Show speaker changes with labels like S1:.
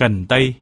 S1: Cần Tây.